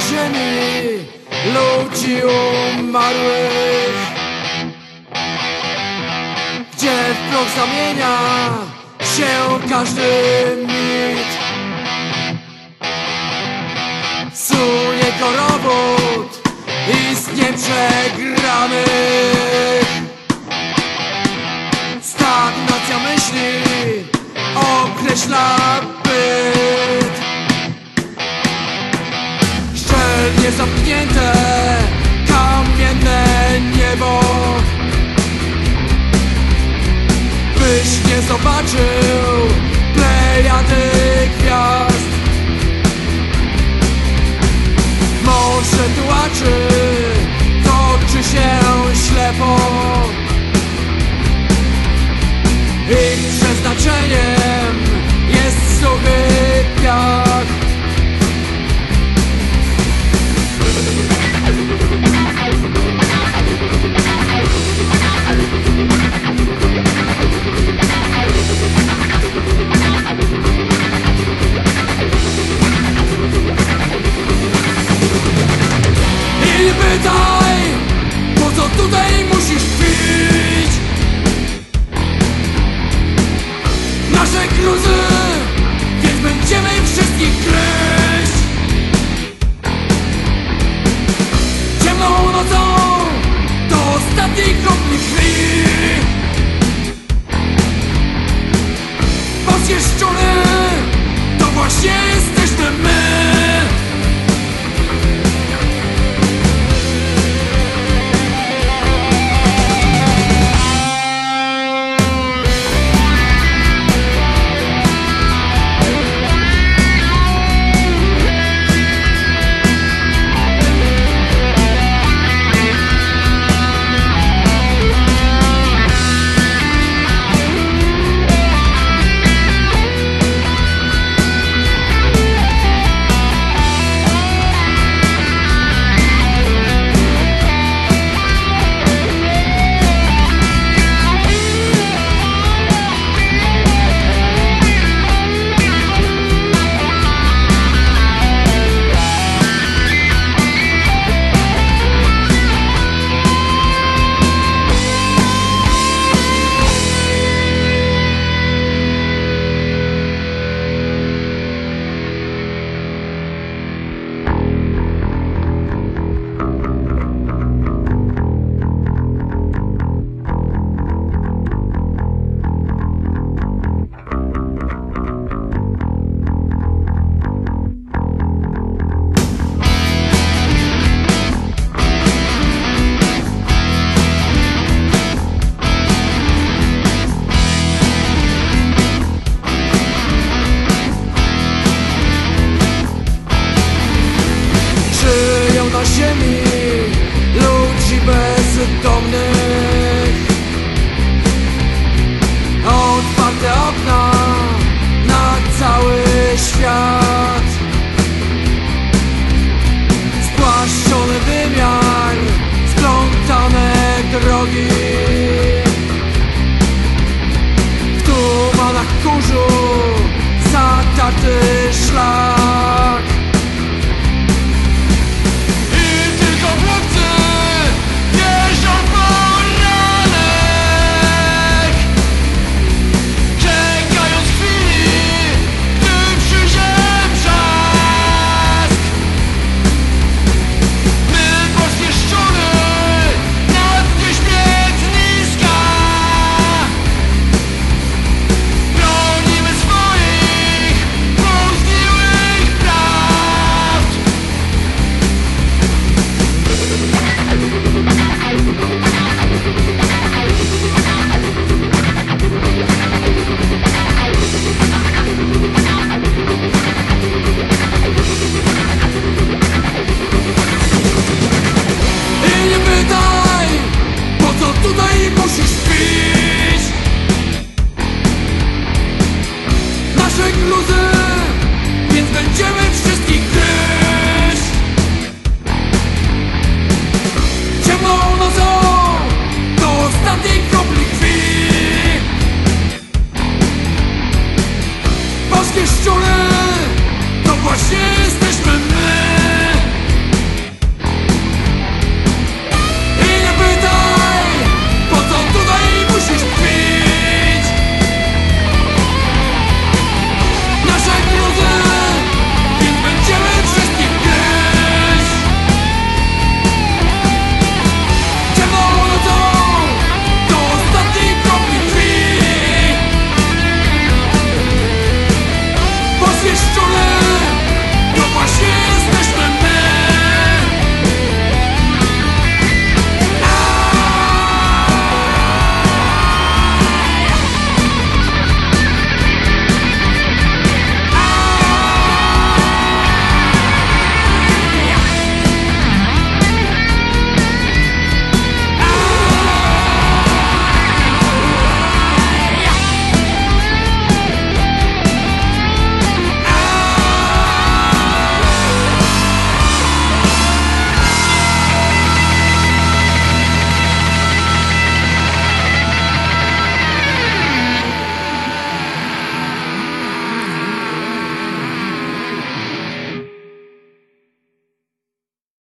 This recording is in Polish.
Ziemi ludzi umarłych. Gdzie w proch zamienia się każdy mit? Sunie go robót istnie przegrany Stagnacja zobaczył plejady gwiazd. Morze tułaczy, toczy się ślepo. Ich przeznaczeniem jest suchy Żyją na ziemi ludzi bezdomnych losers.